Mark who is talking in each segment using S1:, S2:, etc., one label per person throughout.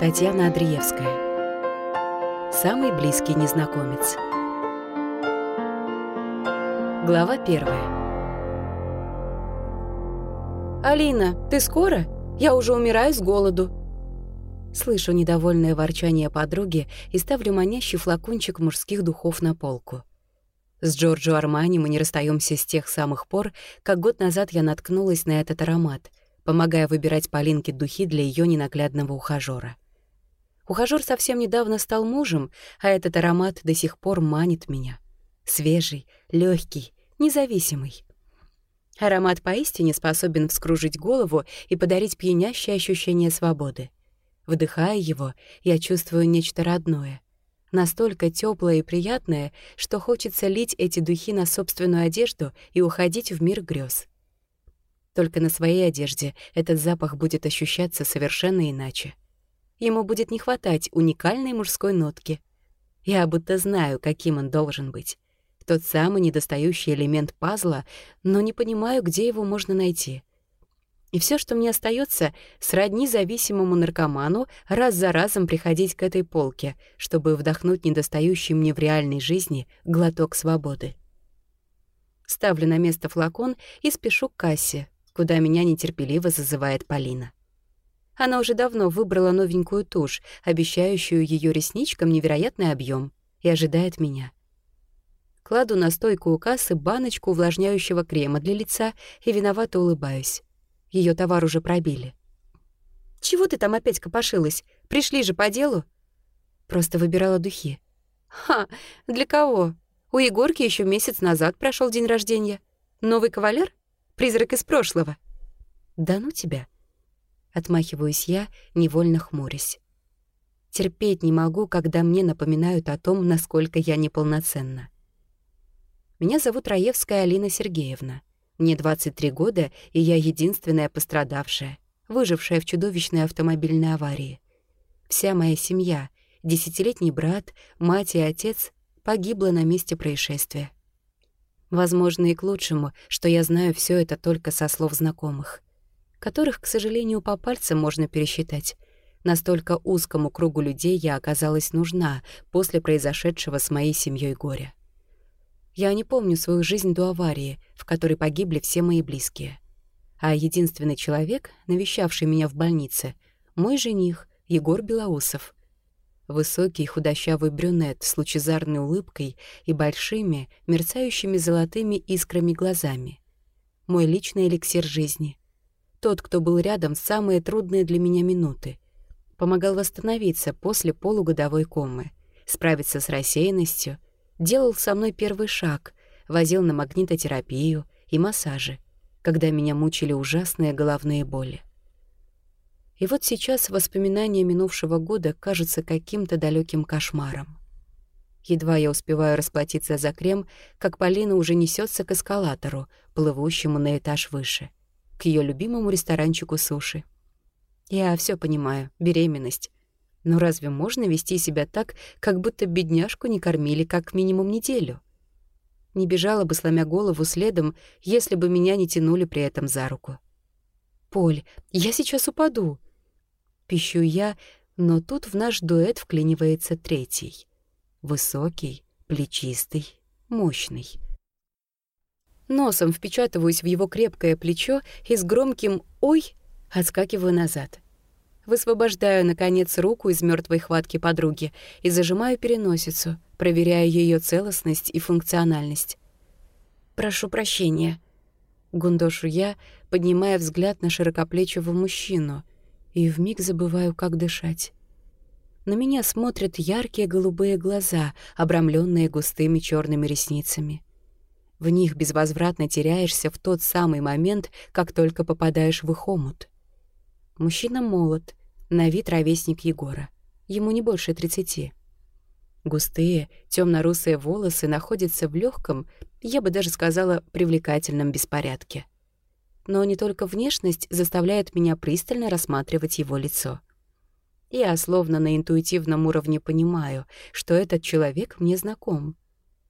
S1: Татьяна Андреевская. Самый близкий незнакомец. Глава первая.
S2: «Алина, ты скоро? Я уже умираю с голоду».
S1: Слышу недовольное ворчание подруги и ставлю манящий флакончик мужских духов на полку. С Джорджо Армани мы не расстаемся с тех самых пор, как год назад я наткнулась на этот аромат, помогая выбирать Полинке духи для ее ненаглядного ухажёра. Ухажёр совсем недавно стал мужем, а этот аромат до сих пор манит меня. Свежий, легкий, независимый. Аромат поистине способен вскружить голову и подарить пьянящее ощущение свободы. Вдыхая его, я чувствую нечто родное. Настолько теплое и приятное, что хочется лить эти духи на собственную одежду и уходить в мир грез. Только на своей одежде этот запах будет ощущаться совершенно иначе ему будет не хватать уникальной мужской нотки. Я будто знаю, каким он должен быть. Тот самый недостающий элемент пазла, но не понимаю, где его можно найти. И все, что мне остается, сродни зависимому наркоману раз за разом приходить к этой полке, чтобы вдохнуть недостающий мне в реальной жизни глоток свободы. Ставлю на место флакон и спешу к кассе, куда меня нетерпеливо зазывает Полина. Она уже давно выбрала новенькую тушь, обещающую ее ресничкам невероятный объем, и ожидает меня. Кладу на стойку у кассы баночку увлажняющего крема для лица и виновато улыбаюсь. Ее товар уже пробили. «Чего ты там опять копошилась? Пришли же по делу?» Просто выбирала духи. «Ха! Для кого? У Егорки еще месяц назад прошел день рождения. Новый кавалер? Призрак из прошлого?» «Да ну тебя!» Отмахиваюсь я, невольно хмурясь. Терпеть не могу, когда мне напоминают о том, насколько я неполноценна. Меня зовут Раевская Алина Сергеевна. Мне 23 года, и я единственная пострадавшая, выжившая в чудовищной автомобильной аварии. Вся моя семья, десятилетний брат, мать и отец погибла на месте происшествия. Возможно, и к лучшему, что я знаю все это только со слов знакомых — которых, к сожалению, по пальцам можно пересчитать. Настолько узкому кругу людей я оказалась нужна после произошедшего с моей семьей горя. Я не помню свою жизнь до аварии, в которой погибли все мои близкие. А единственный человек, навещавший меня в больнице, мой жених, Егор Белоусов. Высокий худощавый брюнет с лучезарной улыбкой и большими, мерцающими золотыми искрами глазами. Мой личный эликсир жизни, тот, кто был рядом в самые трудные для меня минуты. Помогал восстановиться после полугодовой комы, справиться с рассеянностью, делал со мной первый шаг, возил на магнитотерапию и массажи, когда меня мучили ужасные головные боли. И вот сейчас воспоминания минувшего года кажутся каким-то далеким кошмаром. Едва я успеваю расплатиться за крем, как Полина уже несется к эскалатору, плывущему на этаж выше — к ее любимому ресторанчику суши. Я все понимаю, беременность. Но разве можно вести себя так, как будто бедняжку не кормили как минимум неделю? Не бежала бы, сломя голову следом, если бы меня не тянули при этом за руку. «Поль, я сейчас упаду!» Пищу я, но тут в наш дуэт вклинивается третий. Высокий, плечистый, мощный. Носом впечатываюсь в его крепкое плечо и с громким «Ой!» отскакиваю назад. Высвобождаю, наконец, руку из мертвой хватки подруги и зажимаю переносицу, проверяя ее целостность и функциональность. «Прошу прощения», — гундошу я, поднимая взгляд на широкоплечего мужчину, и вмиг забываю, как дышать. На меня смотрят яркие голубые глаза, обрамленные густыми черными ресницами. В них безвозвратно теряешься в тот самый момент, как только попадаешь в их омут. Мужчина молод, на вид ровесник Егора. Ему не больше тридцати. Густые, темно-русые волосы находятся в легком, я бы даже сказала, привлекательном беспорядке. Но не только внешность заставляет меня пристально рассматривать его лицо. Я словно на интуитивном уровне понимаю, что этот человек мне знаком.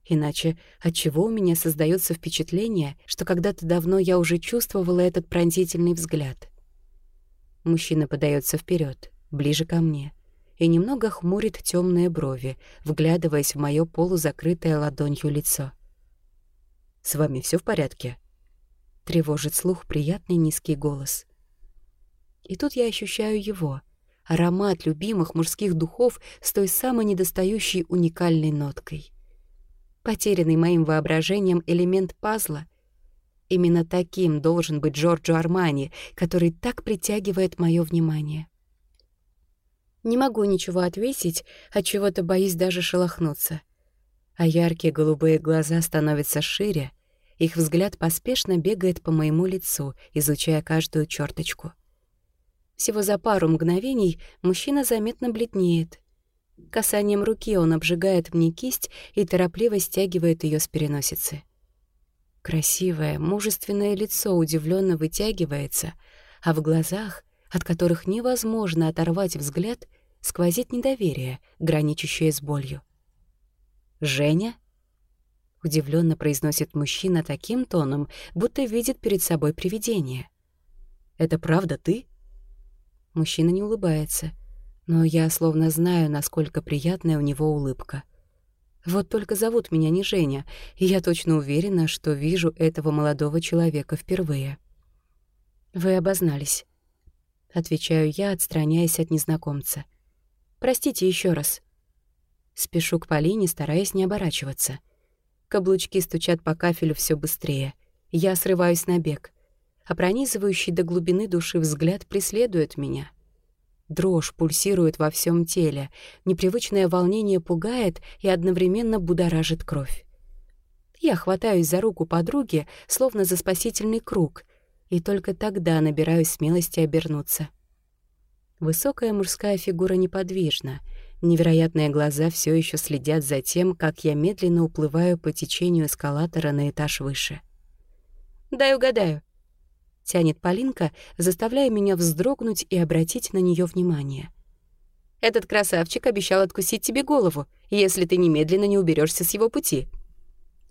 S1: Иначе отчего у меня создается впечатление, что когда-то давно я уже чувствовала этот пронзительный взгляд? Мужчина подается вперед, ближе ко мне, и немного хмурит темные брови, вглядываясь в мое полузакрытое ладонью лицо. «С вами все в порядке?» Тревожит слух приятный низкий голос. И тут я ощущаю его, аромат любимых мужских духов с той самой недостающей уникальной ноткой. Потерянный моим воображением элемент пазла — Именно таким должен быть Джорджо Армани, который так притягивает мое внимание. Не могу ничего ответить, от чего-то боюсь даже шелохнуться. А яркие голубые глаза становятся шире, их взгляд поспешно бегает по моему лицу, изучая каждую черточку. Всего за пару мгновений мужчина заметно бледнеет. Касанием руки он обжигает мне кисть и торопливо стягивает ее с переносицы. Красивое, мужественное лицо удивленно вытягивается, а в глазах от которых невозможно оторвать взгляд, сквозит недоверие, граничащее с болью. «Женя?» — удивленно произносит мужчина таким тоном, будто видит перед собой привидение. «Это правда ты?» Мужчина не улыбается, но я словно знаю, насколько приятная у него улыбка. Вот только зовут меня не Женя, и я точно уверена, что вижу этого молодого человека впервые. «Вы обознались», — отвечаю я, отстраняясь от незнакомца. «Простите еще раз». Спешу к Полине, стараясь не оборачиваться. Каблучки стучат по кафелю все быстрее. Я срываюсь на бег, а пронизывающий до глубины души взгляд преследует меня. Дрожь пульсирует во всем теле, непривычное волнение пугает и одновременно будоражит кровь. Я хватаюсь за руку подруги, словно за спасительный круг, и только тогда набираю смелости обернуться. Высокая мужская фигура неподвижна, невероятные глаза все еще следят за тем, как я медленно уплываю по течению эскалатора на этаж выше. «Дай угадаю», — тянет Полинка, заставляя меня вздрогнуть и обратить на нее внимание. «Этот красавчик обещал откусить тебе голову, если ты немедленно не уберешься с его пути».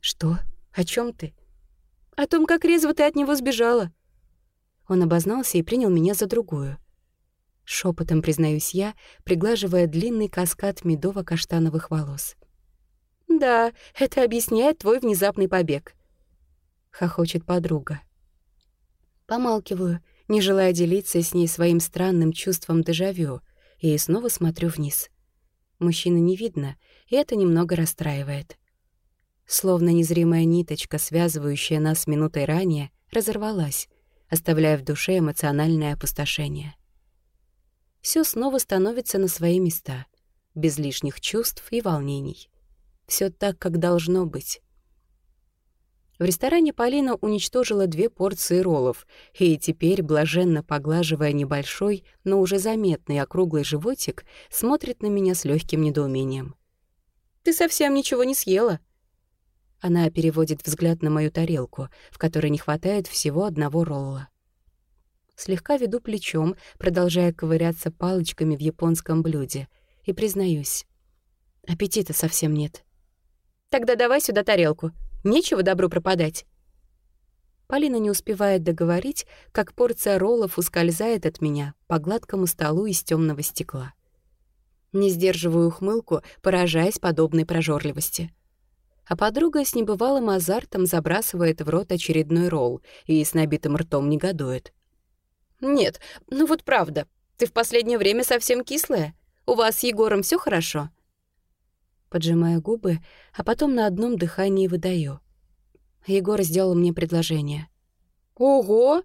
S1: «Что? О чем ты?» «О том, как резво ты от него сбежала», он обознался и принял меня за другую. Шепотом признаюсь я, приглаживая длинный каскад медово-каштановых волос. «Да, это объясняет твой внезапный побег», — хохочет подруга. Помалкиваю, не желая делиться с ней своим странным чувством дежавю, и снова смотрю вниз. Мужчины не видно, и это немного расстраивает. Словно незримая ниточка, связывающая нас минутой ранее, разорвалась, оставляя в душе эмоциональное опустошение. Все снова становится на свои места, без лишних чувств и волнений. Все так, как должно быть. В ресторане Полина уничтожила две порции роллов, и теперь, блаженно поглаживая небольшой, но уже заметный округлый животик, смотрит на меня с легким недоумением. «Ты совсем ничего не съела?» Она переводит взгляд на мою тарелку, в которой не хватает всего одного ролла. Слегка веду плечом, продолжая ковыряться палочками в японском блюде, и признаюсь. Аппетита совсем нет. «Тогда давай сюда тарелку. Нечего добру пропадать». Полина не успевает договорить, как порция роллов ускользает от меня по гладкому столу из темного стекла. Не сдерживаю ухмылку, поражаясь подобной прожорливости а подруга с небывалым азартом забрасывает в рот очередной ролл и с набитым ртом негодует. «Нет, ну вот правда, ты в последнее время совсем кислая. У вас с Егором все хорошо?» Поджимаю губы, а потом на одном дыхании выдаю. Егор сделал мне предложение. «Ого!»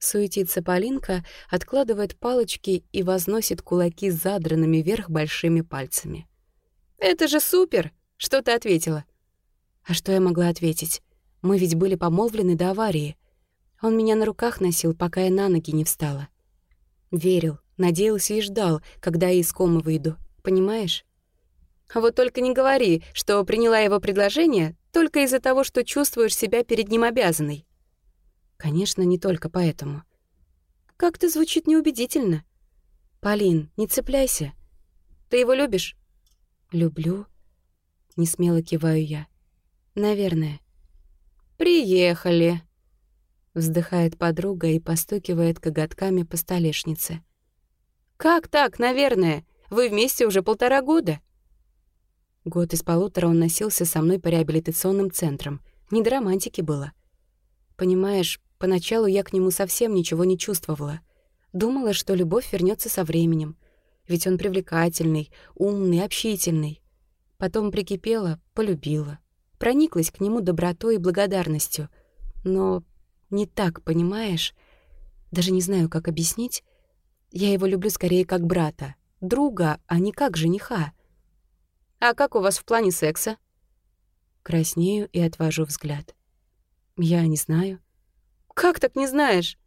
S1: Суетится Полинка, откладывает палочки и возносит кулаки с задранными вверх большими пальцами. «Это же супер! Что ты ответила?» А что я могла ответить? Мы ведь были помолвлены до аварии. Он меня на руках носил, пока я на ноги не встала. Верил, надеялся и ждал, когда я из комы выйду. Понимаешь? Вот только не говори, что приняла его предложение только из-за того, что чувствуешь себя перед ним обязанной. Конечно, не только поэтому. Как-то звучит неубедительно. Полин, не цепляйся. Ты его любишь? Люблю. Не смело киваю я. Наверное. «Приехали», — вздыхает подруга и постукивает коготками по столешнице. «Как так, наверное?
S2: Вы вместе уже полтора года».
S1: Год из полутора он носился со мной по реабилитационным центрам. Не до романтики было. Понимаешь, поначалу я к нему совсем ничего не чувствовала. Думала, что любовь вернется со временем. Ведь он привлекательный, умный, общительный. Потом прикипела, полюбила. Прониклась к нему добротой и благодарностью. Но не так, понимаешь? Даже не знаю, как объяснить. Я его люблю скорее как брата, друга, а не как жениха.
S2: «А как у вас в плане секса?»
S1: Краснею и отвожу взгляд. «Я не знаю».
S2: «Как так не знаешь?»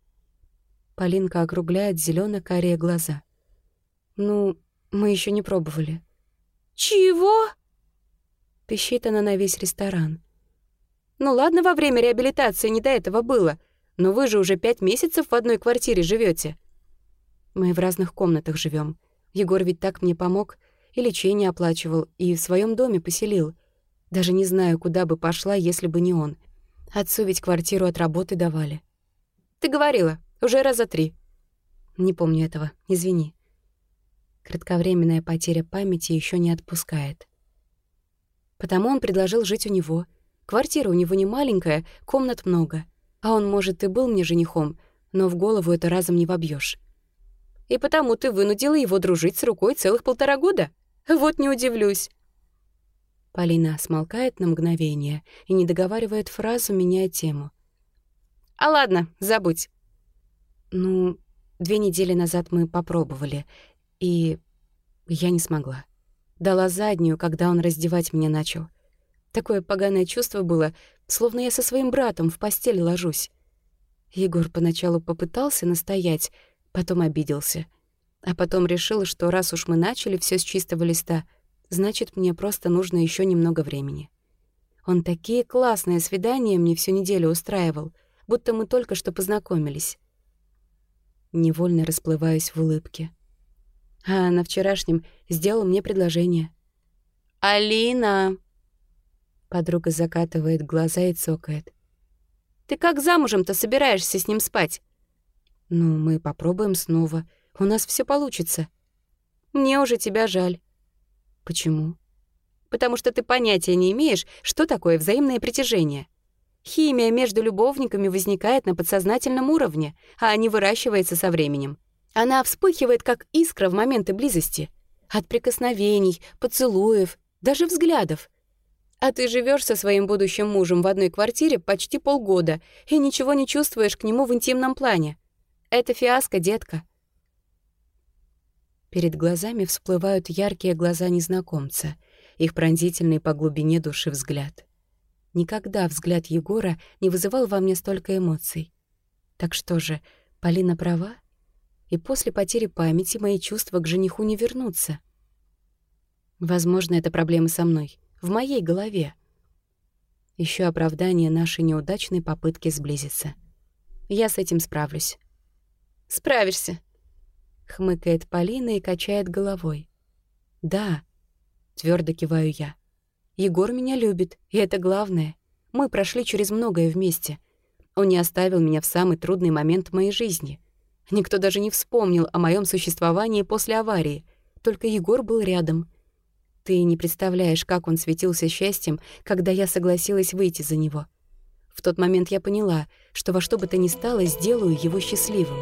S1: Полинка округляет зелено карие глаза. «Ну, мы еще не пробовали».
S2: «Чего?»
S1: Пищит она на весь ресторан.
S2: «Ну ладно, во время реабилитации не до этого было, но вы же уже пять месяцев в одной квартире живете.
S1: Мы в разных комнатах живем. Егор ведь так мне помог, и лечение оплачивал, и в своем доме поселил. Даже не знаю, куда бы пошла, если бы не он. Отцу ведь квартиру от работы давали.
S2: Ты говорила, уже раза три.
S1: Не помню этого, извини. Кратковременная потеря памяти еще не отпускает. Потому он предложил жить у него. Квартира у него не маленькая, комнат много. А он, может, и был мне женихом, но в голову это разом не вобьешь.
S2: И потому ты вынудила его дружить с рукой целых полтора года? Вот не удивлюсь.
S1: Полина смолкает на мгновение и не договаривает фразу, меняя тему.
S2: «А ладно, забудь».
S1: «Ну, две недели назад мы попробовали, и я не смогла. Дала заднюю, когда он раздевать меня начал. Такое поганое чувство было, словно я со своим братом в постель ложусь. Егор поначалу попытался настоять, потом обиделся. А потом решил, что раз уж мы начали все с чистого листа, значит, мне просто нужно еще немного времени. Он такие классные свидания мне всю неделю устраивал, будто мы только что познакомились. Невольно расплываюсь в улыбке. А на вчерашнем сделал мне предложение.
S2: «Алина!»
S1: Подруга закатывает глаза и цокает.
S2: «Ты как замужем-то собираешься с ним спать?»
S1: «Ну, мы попробуем снова. У нас все получится».
S2: «Мне уже тебя жаль».
S1: «Почему?»
S2: «Потому что ты понятия не имеешь, что такое взаимное притяжение. Химия между любовниками возникает на подсознательном уровне, а не выращивается со временем. Она вспыхивает, как искра в моменты близости. От прикосновений, поцелуев, даже взглядов. А ты живешь со своим будущим мужем в одной квартире почти полгода и ничего не чувствуешь к нему в интимном плане. Это фиаско, детка.
S1: Перед глазами всплывают яркие глаза незнакомца, их пронзительный по глубине души взгляд. Никогда взгляд Егора не вызывал во мне столько эмоций. Так что же, Полина права? И после потери памяти мои чувства к жениху не вернутся. Возможно, это проблема со мной — в моей голове. Еще оправдание нашей неудачной попытки сблизиться. Я с этим справлюсь.
S2: «Справишься», —
S1: хмыкает Полина и качает головой. «Да», — твердо киваю я. «Егор меня любит, и это главное. Мы прошли через многое вместе. Он не оставил меня в самый трудный момент моей жизни. Никто даже не вспомнил о моем существовании после аварии. Только Егор был рядом — ты не представляешь, как он светился счастьем, когда я согласилась выйти за него. В тот момент я поняла, что во что бы то ни стало сделаю его счастливым.